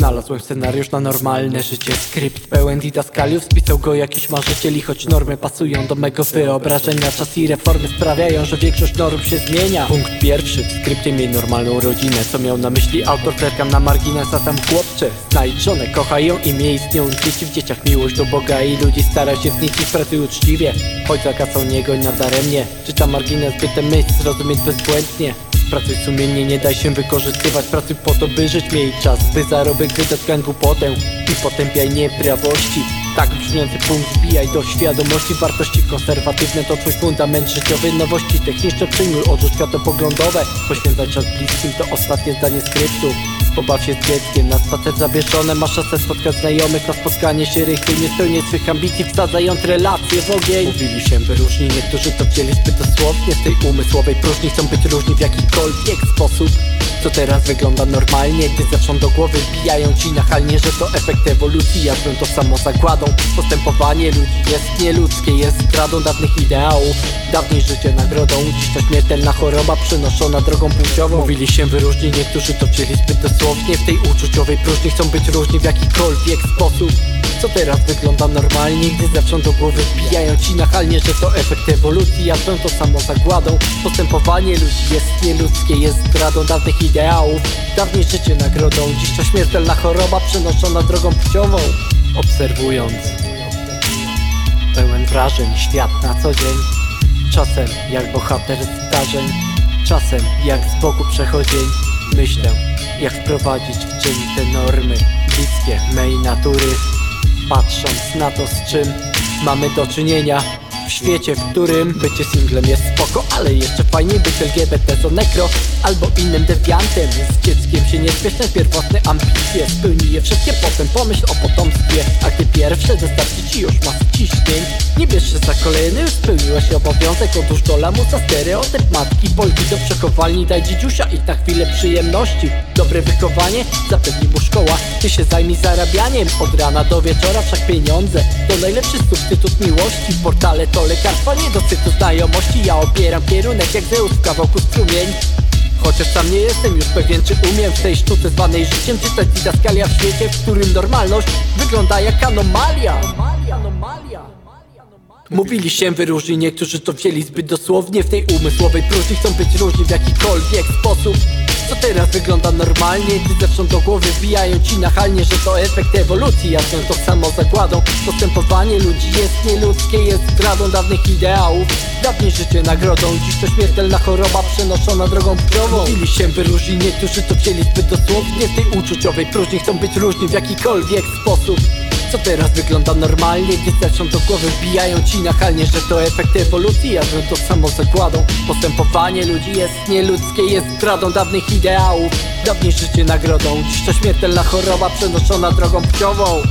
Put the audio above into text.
Znalazłem scenariusz na normalne życie. Skrypt pełen didaskaliów Spisał go jakiś marzyciel I choć normy pasują do mego wyobrażenia Czas i reformy sprawiają, że większość norm się zmienia. Punkt pierwszy. W skrypcie miej normalną rodzinę. Co miał na myśli autor Zerkam na margines, a tam chłopcze. Znajdź żonę, kochają i mnie istnieją dzieci. W dzieciach miłość do Boga i ludzi Stara się znieść w pracy uczciwie. Choć za kasą nie goń nadaremnie. Czytam margines, by tę myśl zrozumieć bezbłędnie Pracuj sumiennie, nie daj się wykorzystywać. Pracuj po to, by żyć, miej czas By zarobek wydać gangu potę I potępiaj nieprawości Tak brzmiący punkt wbijaj do świadomości Wartości konserwatywne to twój fundament życiowy. Nowości techniczne przyjmuj, odrzuć światopoglądowe Poświęcaj czas bliskim to ostatnie zdanie skryptu. Pobaw się z dzieckiem, na spacer zabierzone Masz szansę spotkać znajomych, na spotkanie się rychły Nie spełnię swych ambicji, wsadzając relacje w ogień. Mówili się wyróżni, niektórzy to wzięli zbyt dosłownie. Z tej umysłowej próżni chcą być różni w jakikolwiek sposób. Co teraz wygląda normalnie, gdy zaczną do głowy wbijają ci nachalnie, że to efekt ewolucji. Ja bym to samo zakładą Postępowanie ludzi jest nieludzkie, jest zdradą dawnych ideałów. Dawniej życie nagrodą, dziś to śmiertelna choroba przenoszona drogą płciową. Mówili się wyróżni, niektórzy to wzięli zbyt dosłownie. W tej uczuciowej próżni chcą być różni w jakikolwiek sposób. Co teraz wygląda normalnie, gdy zaczną do głowy wbijają ci nachalnie, że to efekt ewolucji Ja bym to samo zagładą Postępowanie ludzi jest nieludzkie, jest zdradą dawnych ideałów. Dawniej życie nagrodą, dziś to śmiertelna choroba przenoszona drogą płciową Obserwując Pełen wrażeń, świat na co dzień. Czasem jak bohater zdarzeń Czasem jak z boku przechodzień. Myślę jak wprowadzić w czyn te normy Bliskie mej natury. Patrząc na to z czym mamy do czynienia w świecie, w którym bycie singlem jest spoko Ale jeszcze fajniej być LGBT to nekro Albo innym dewiantem Z dzieckiem się nie śpiesz, pierwotne ambicje Spełnij je wszystkie, potem pomyśl o potomstwie A gdy pierwsze wystarczy ci już mas ciśnień. Nie bierz się za kolejny, już spełniłeś obowiązek Otóż do lamusa stereotyp matki Polki do przechowalni, daj dzidziusia i na chwilę przyjemności. Dobre wychowanie zapewni mu szkoła Ty się zajmij zarabianiem od rana do wieczora Wszak pieniądze to najlepszy substytut miłości Portale to lekarstwo, niedosytu znajomości. Ja opieram kierunek jak Zeus w kawałku strumień. Chociaż sam nie jestem już pewien, czy umiem w tej sztuce zwanej życiem czytać didaskalia w świecie, w którym normalność wygląda jak anomalia. Mówili się wyróżni, niektórzy to wzięli zbyt dosłownie. W tej umysłowej próżni chcą być różni w jakikolwiek sposób. Co teraz wygląda normalnie, gdy zaczną do głowy wbijają ci nachalnie Że to efekt ewolucji, ja to samo zakładą Postępowanie ludzi jest nieludzkie, jest zdradą dawnych ideałów. Dawniej życie nagrodą, dziś to śmiertelna choroba przenoszona drogą płciową Mówili się wyróżni, niektórzy to wzięli zbyt dosłownie. W tej uczuciowej próżni chcą być różni w jakikolwiek sposób co teraz wygląda normalnie, gdy zaczną do głowy wbijają ci nachalnie, że to efekt ewolucji, ja bym to samo zakładą. Postępowanie ludzi jest nieludzkie, jest zdradą dawnych ideałów. Dawniej życie nagrodą, dziś to śmiertelna choroba przenoszona drogą płciową